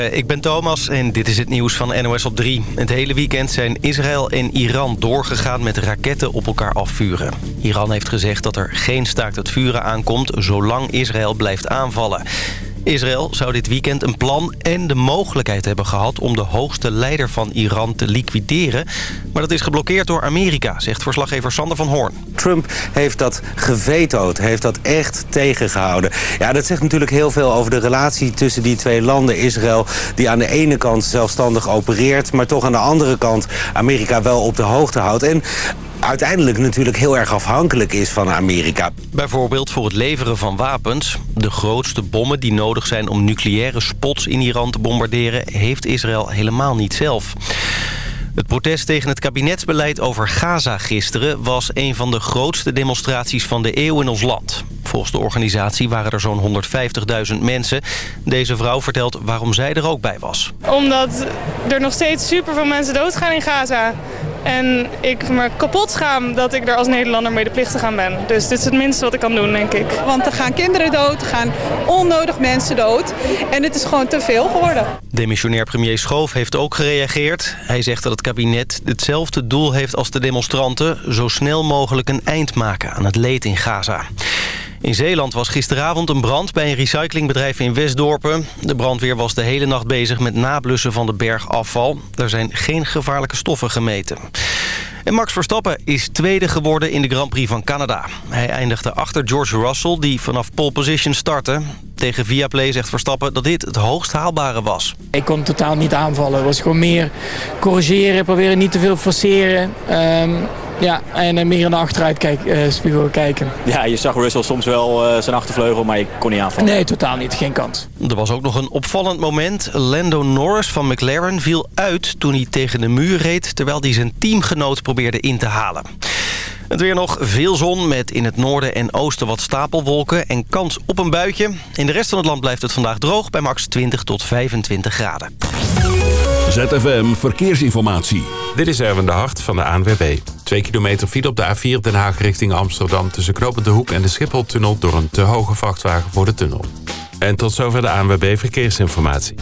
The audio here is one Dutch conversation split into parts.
Ik ben Thomas en dit is het nieuws van NOS op 3. Het hele weekend zijn Israël en Iran doorgegaan met raketten op elkaar afvuren. Iran heeft gezegd dat er geen staakt het vuren aankomt... zolang Israël blijft aanvallen. Israël zou dit weekend een plan en de mogelijkheid hebben gehad... om de hoogste leider van Iran te liquideren. Maar dat is geblokkeerd door Amerika, zegt verslaggever Sander van Hoorn. Trump heeft dat gevetood, heeft dat echt tegengehouden. Ja, dat zegt natuurlijk heel veel over de relatie tussen die twee landen. Israël, die aan de ene kant zelfstandig opereert... maar toch aan de andere kant Amerika wel op de hoogte houdt. En uiteindelijk natuurlijk heel erg afhankelijk is van Amerika. Bijvoorbeeld voor het leveren van wapens. De grootste bommen die nodig zijn om nucleaire spots in Iran te bombarderen... heeft Israël helemaal niet zelf. Het protest tegen het kabinetsbeleid over Gaza gisteren... was een van de grootste demonstraties van de eeuw in ons land. Volgens de organisatie waren er zo'n 150.000 mensen. Deze vrouw vertelt waarom zij er ook bij was. Omdat er nog steeds superveel mensen doodgaan in Gaza. En ik me kapot schaam dat ik er als Nederlander medeplichtig aan ben. Dus dit is het minste wat ik kan doen, denk ik. Want er gaan kinderen dood, er gaan onnodig mensen dood. En het is gewoon te veel geworden. Demissionair premier Schoof heeft ook gereageerd. Hij zegt dat het kabinet hetzelfde doel heeft als de demonstranten... zo snel mogelijk een eind maken aan het leed in Gaza. In Zeeland was gisteravond een brand bij een recyclingbedrijf in Westdorpen. De brandweer was de hele nacht bezig met nablussen van de berg afval. Er zijn geen gevaarlijke stoffen gemeten. En Max Verstappen is tweede geworden in de Grand Prix van Canada. Hij eindigde achter George Russell, die vanaf pole position startte. Tegen Viaplay zegt Verstappen dat dit het hoogst haalbare was. Ik kon totaal niet aanvallen. Het was gewoon meer corrigeren, proberen niet te veel forceren. Um, ja, en meer naar de achteruitspiegel uh, kijken. Ja, je zag Russell soms wel uh, zijn achtervleugel, maar ik kon niet aanvallen. Nee, totaal niet. Geen kans. Er was ook nog een opvallend moment. Lando Norris van McLaren viel uit toen hij tegen de muur reed... terwijl hij zijn teamgenoot probeerde in te halen. Het weer nog veel zon met in het noorden en oosten wat stapelwolken en kans op een buitje. In de rest van het land blijft het vandaag droog bij max 20 tot 25 graden. ZFM Verkeersinformatie. Dit is Erwin de Hart van de ANWB. Twee kilometer file op de A4 Den Haag richting Amsterdam... tussen Knopende Hoek en de Schipholtunnel... door een te hoge vrachtwagen voor de tunnel. En tot zover de ANWB Verkeersinformatie.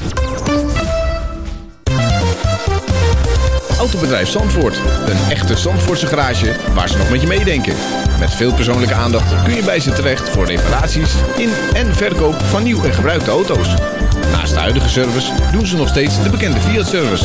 Autobedrijf Zandvoort. Een echte Zandvoortse garage waar ze nog met je meedenken. Met veel persoonlijke aandacht kun je bij ze terecht... voor reparaties in en verkoop van nieuw en gebruikte auto's. Naast de huidige service doen ze nog steeds de bekende Fiat-service.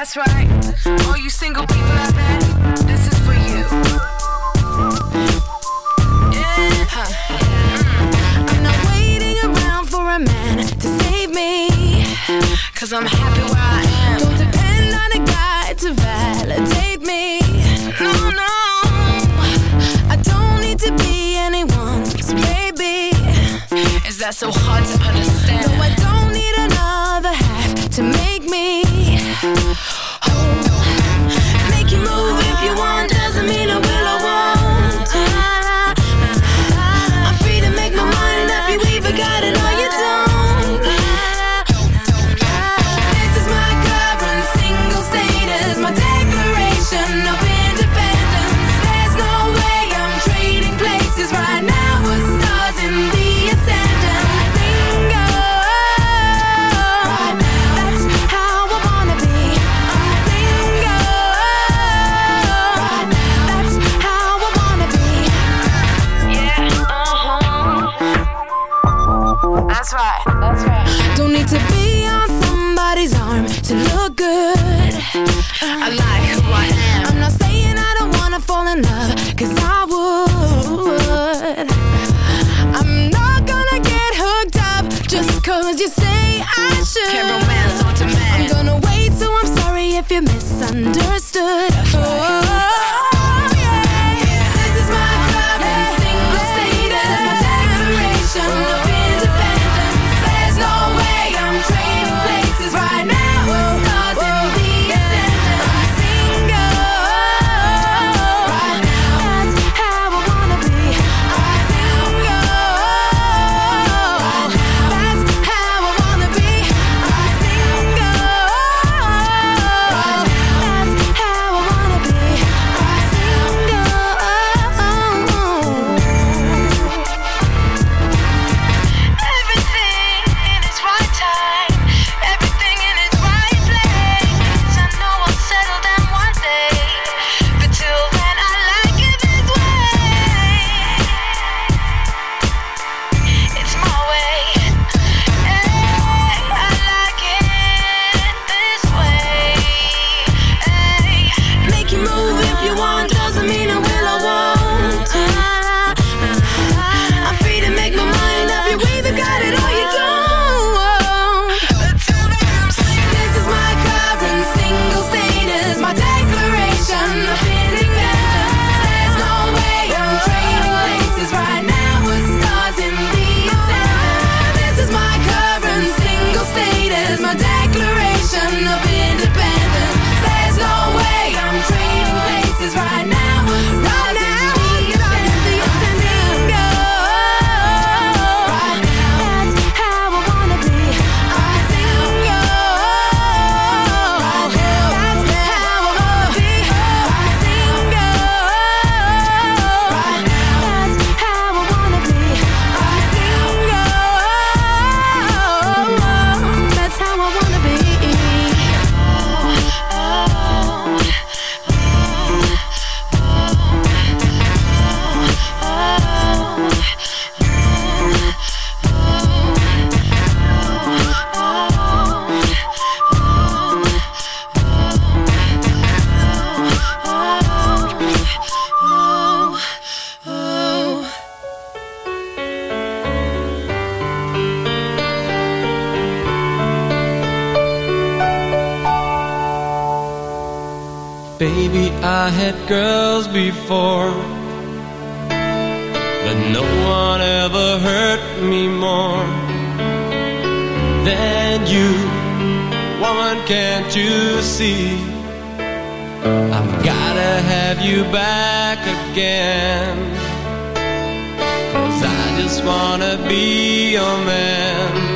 That's right. All you single people out there, this is for you. Yeah, huh. I'm not waiting around for a man to save me. Cause I'm happy where I am. Don't depend on a guy to validate me. No, no. I don't need to be anyone's baby. Is that so hard to understand? No, I don't need another half to make me see. I've gotta have you back again. Cause I just wanna be your man.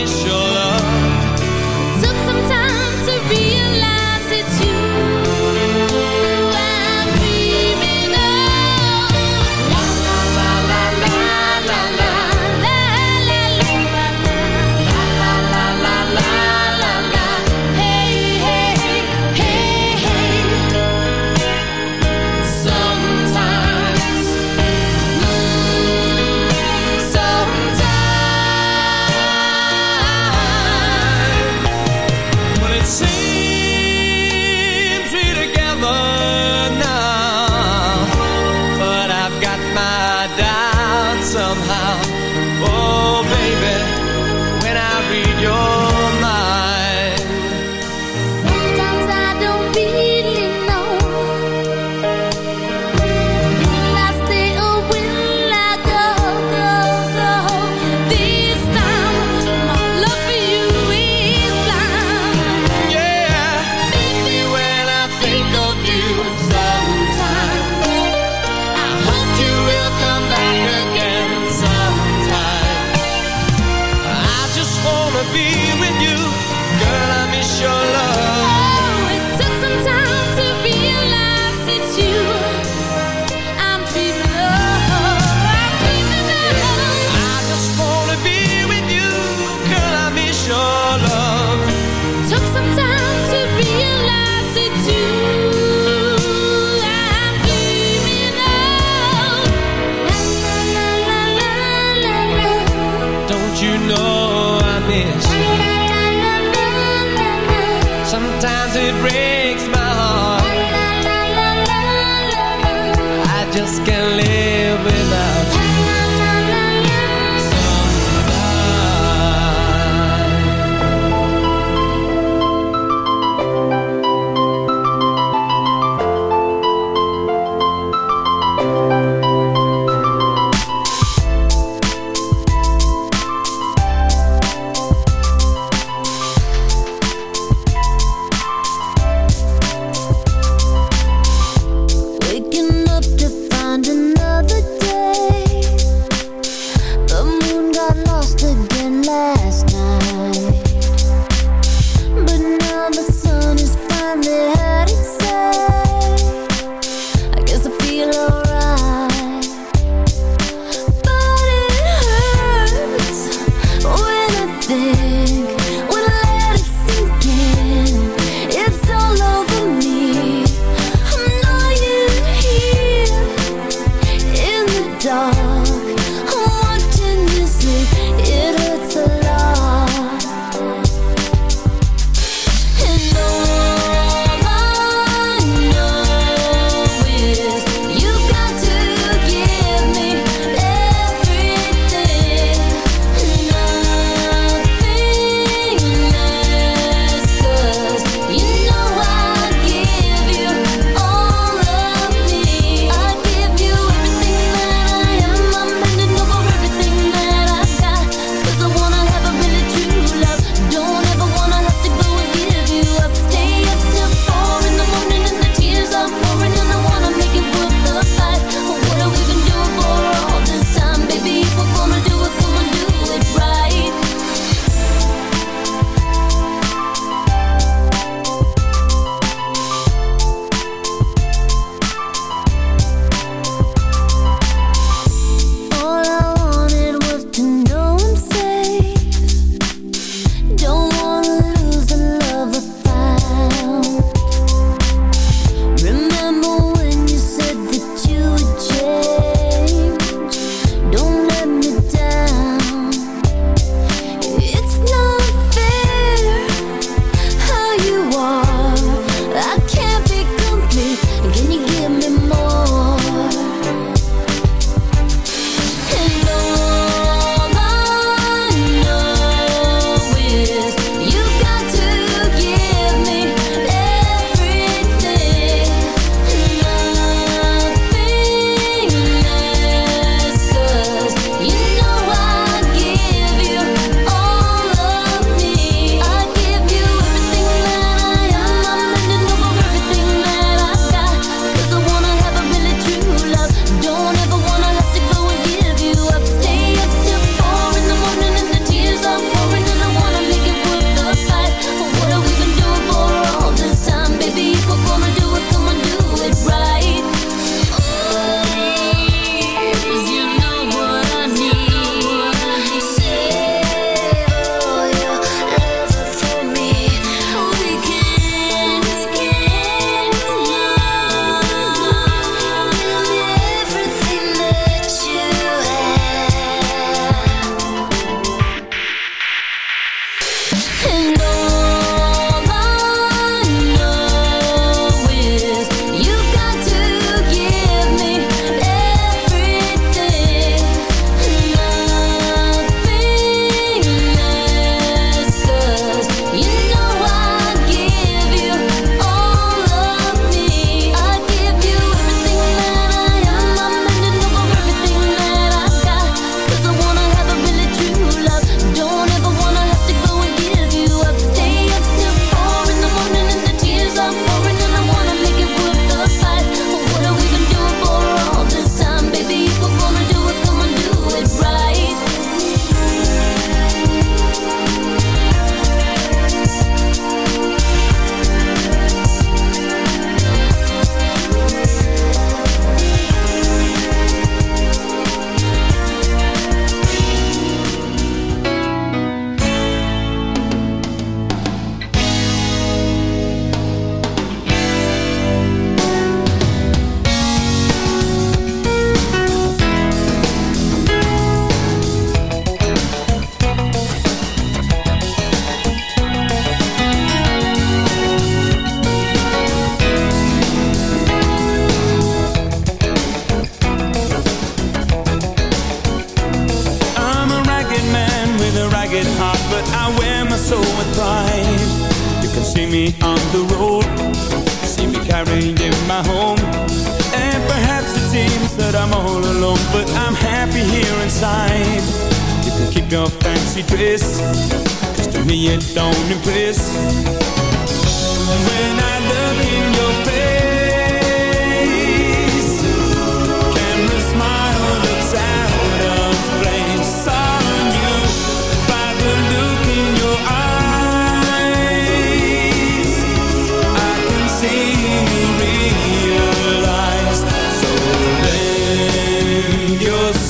always sure.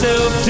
myself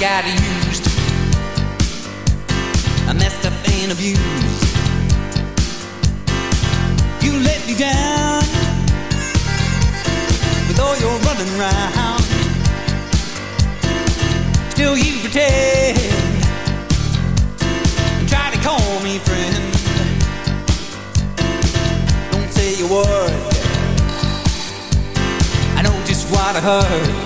got used, I messed up and abused. You let me down with all your running around. Still you pretend, and try to call me friend. Don't say a word. I know just what I heard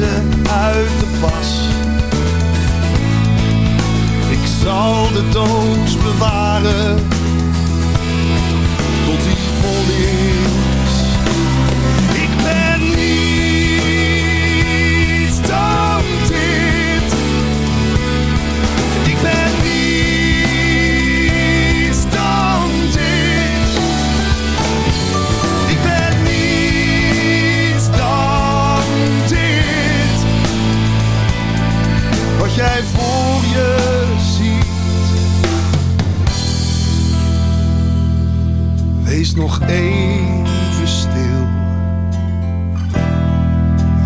Uit de pas. Ik zal de doos bewaren.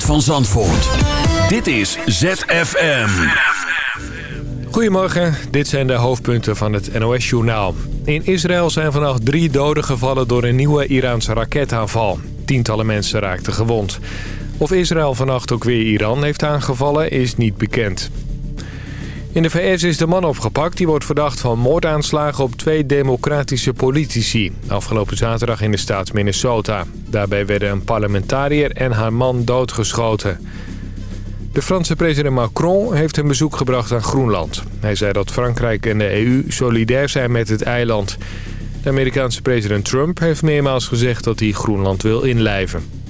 Van Zandvoort. Dit is ZFM. Goedemorgen, dit zijn de hoofdpunten van het NOS-journaal. In Israël zijn vannacht drie doden gevallen door een nieuwe Iraanse raketaanval. Tientallen mensen raakten gewond. Of Israël vannacht ook weer Iran heeft aangevallen is niet bekend. In de VS is de man opgepakt die wordt verdacht van moordaanslagen op twee democratische politici. Afgelopen zaterdag in de staat Minnesota. Daarbij werden een parlementariër en haar man doodgeschoten. De Franse president Macron heeft een bezoek gebracht aan Groenland. Hij zei dat Frankrijk en de EU solidair zijn met het eiland. De Amerikaanse president Trump heeft meermaals gezegd dat hij Groenland wil inlijven.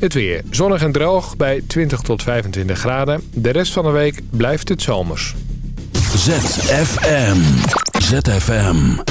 Het weer. Zonnig en droog bij 20 tot 25 graden. De rest van de week blijft het zomers. ZFM. ZFM.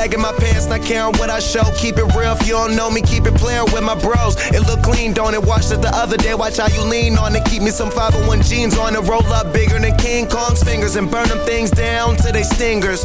Up, sagging my pants, not caring what I show. Keep it real if you don't know me, keep it playing with my bros. It look clean, don't it? Watched it the other day, watch how you lean on it. Keep me some 501 jeans on it, roll up bigger than King Kong's fingers and burn them things down to they stingers.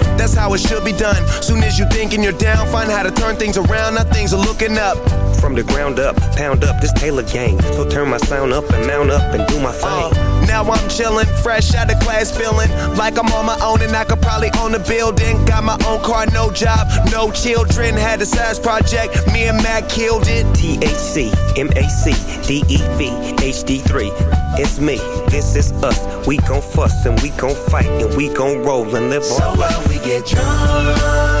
That's how it should be done. Soon as you thinking you're down, find how to turn things around. Now things are looking up. From the ground up, pound up this Taylor gang. So turn my sound up and mount up and do my thing. Now I'm chillin', fresh out of class, feeling like I'm on my own and I could probably own a building. Got my own car, no job, no children. Had a size project, me and Mac killed it. THC, MAC, DEV, HD3. It's me, this is us. We gon' fuss and we gon' fight and we gon' roll and live So on life. what we get drunk,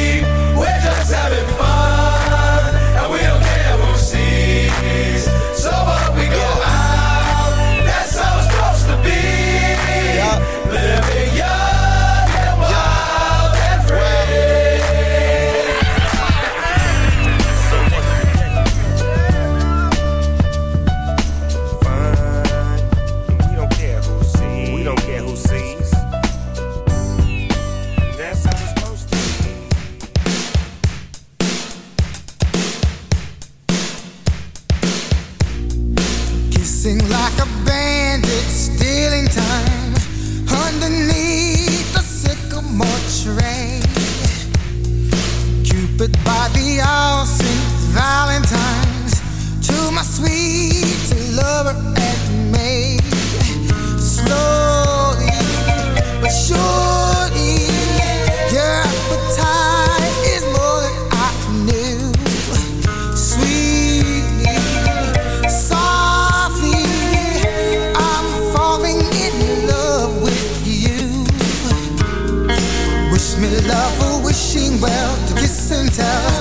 Well to kiss and tell.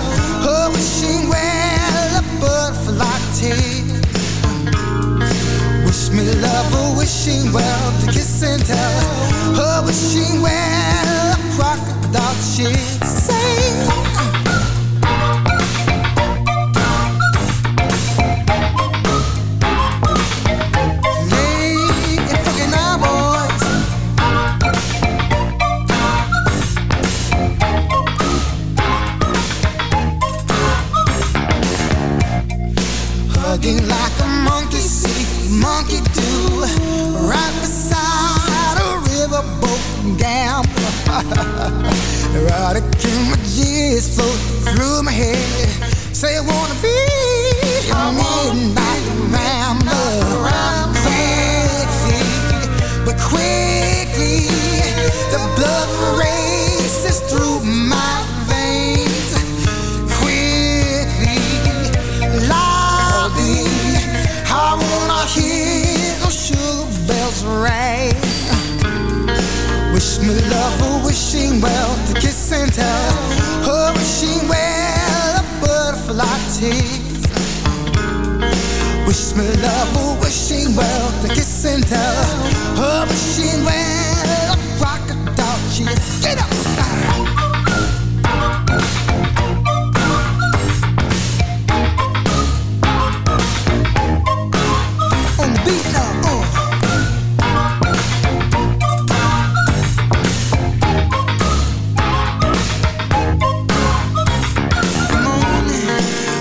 Oh, wishing well a butterfly tail. Wish me love for wishing well to kiss and tell. Oh, wishing well a crocodile shit.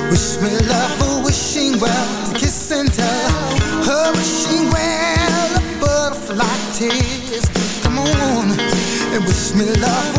Wish me love for wishing well. To kiss and tell. Her wishing well. Butterfly tears, come on And wish me love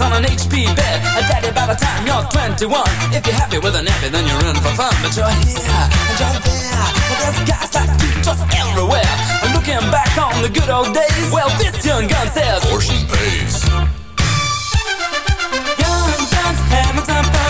on an HP bed. A daddy by the time you're 21. If you're happy with a nappy, then you're in for fun. But you're here and you're there. But there's guys like you just everywhere. And looking back on the good old days, well, this young gun says, Portion pays. Young guns having some fun.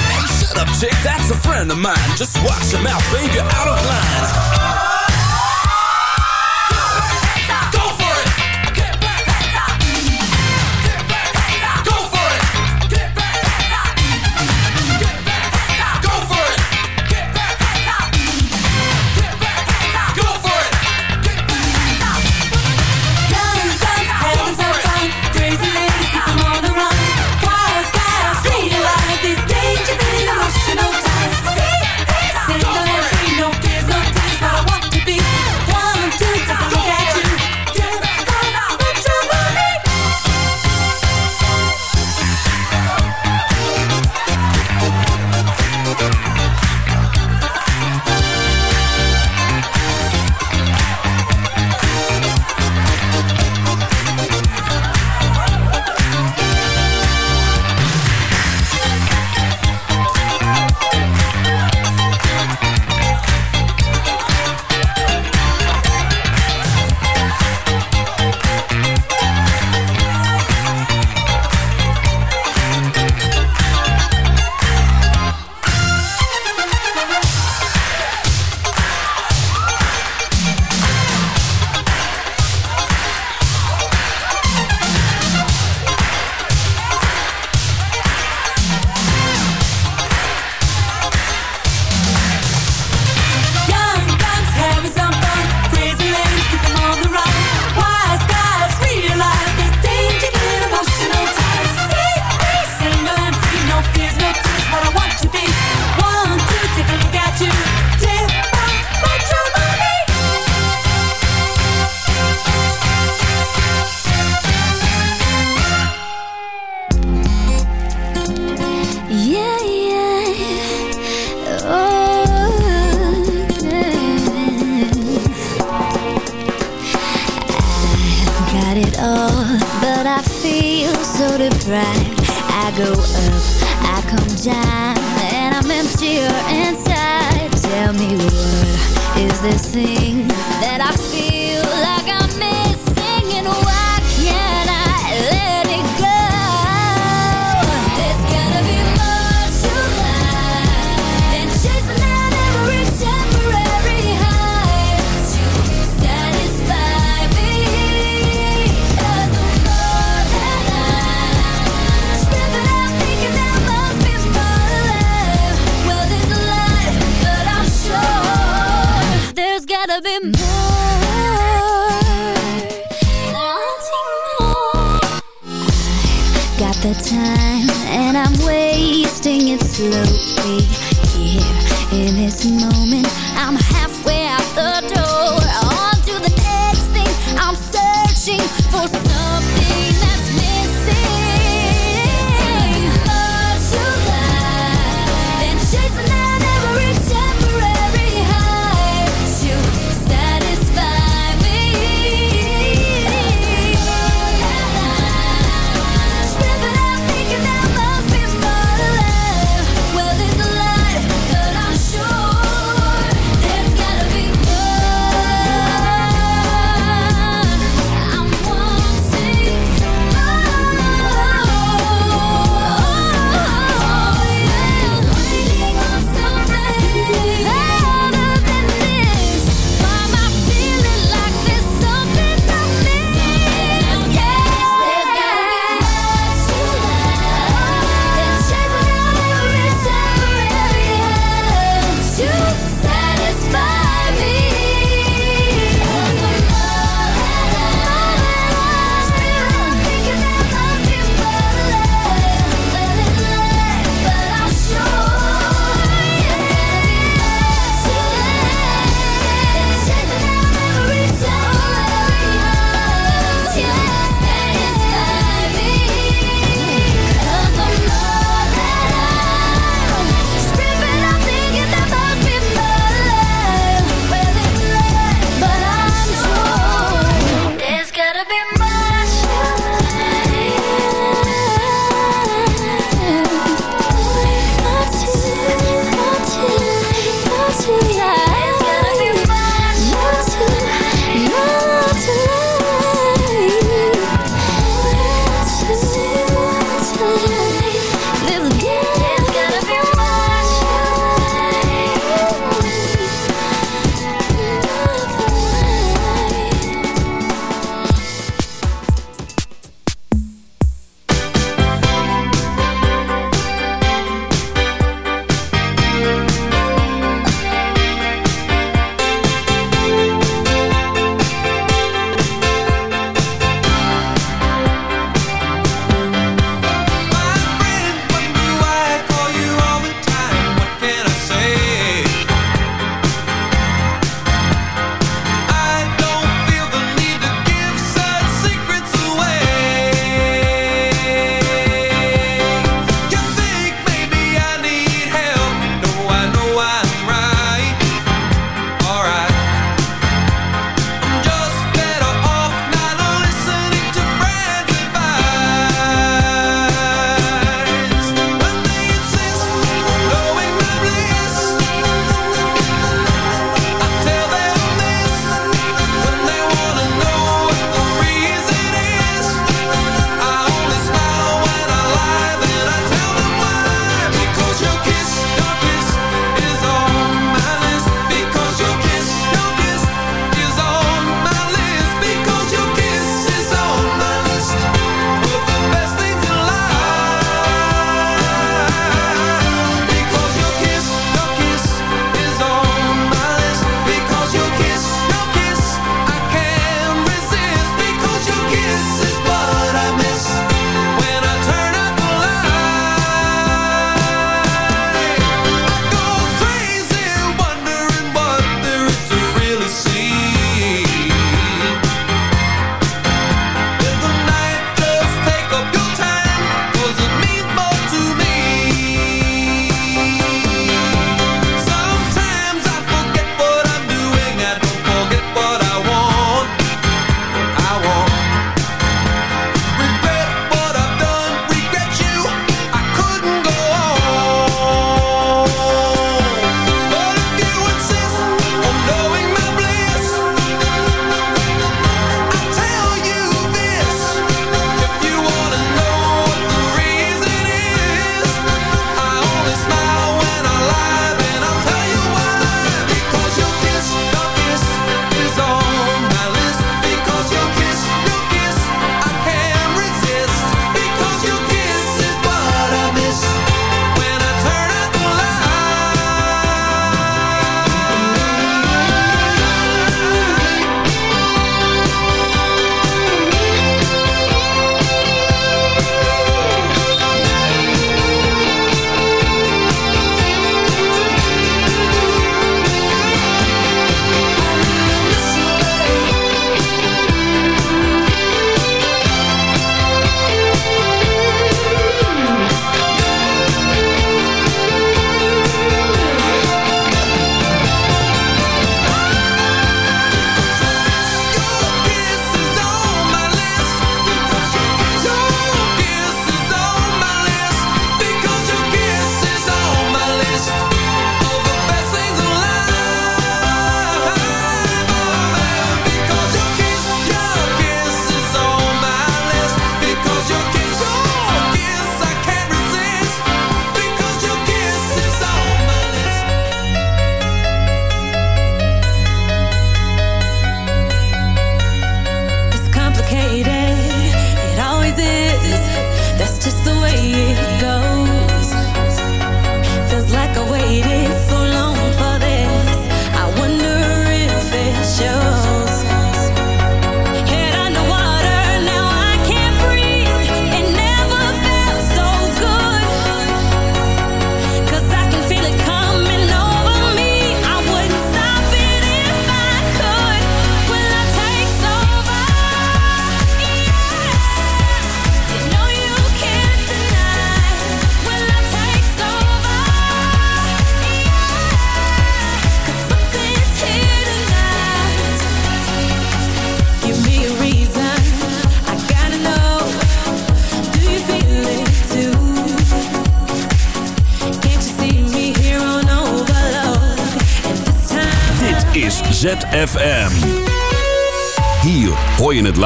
Shut up, chick, that's a friend of mine. Just watch your mouth, baby, out of line.